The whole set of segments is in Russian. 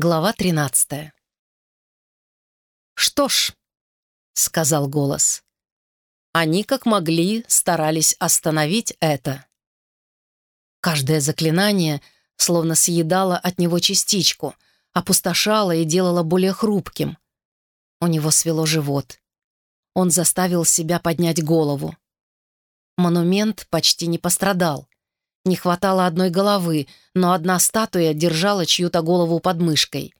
Глава 13 «Что ж», — сказал голос, — «они как могли старались остановить это». Каждое заклинание словно съедало от него частичку, опустошало и делало более хрупким. У него свело живот. Он заставил себя поднять голову. Монумент почти не пострадал. Не хватало одной головы, но одна статуя держала чью-то голову под мышкой.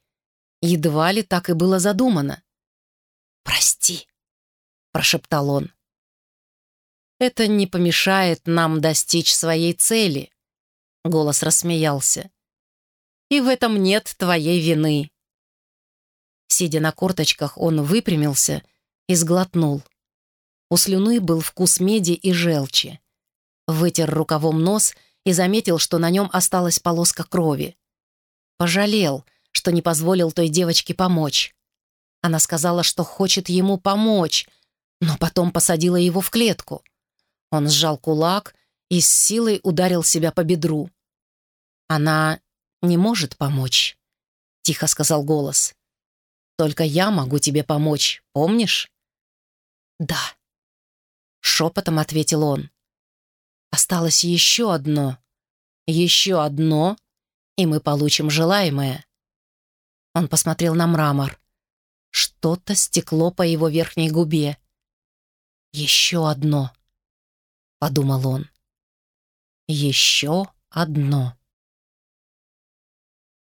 Едва ли так и было задумано. «Прости», — прошептал он. «Это не помешает нам достичь своей цели», — голос рассмеялся. «И в этом нет твоей вины». Сидя на корточках, он выпрямился и сглотнул. У слюны был вкус меди и желчи. Вытер рукавом нос — и заметил, что на нем осталась полоска крови. Пожалел, что не позволил той девочке помочь. Она сказала, что хочет ему помочь, но потом посадила его в клетку. Он сжал кулак и с силой ударил себя по бедру. «Она не может помочь», — тихо сказал голос. «Только я могу тебе помочь, помнишь?» «Да», — шепотом ответил он. Осталось еще одно. Еще одно, и мы получим желаемое. Он посмотрел на мрамор. Что-то стекло по его верхней губе. «Еще одно», — подумал он. «Еще одно».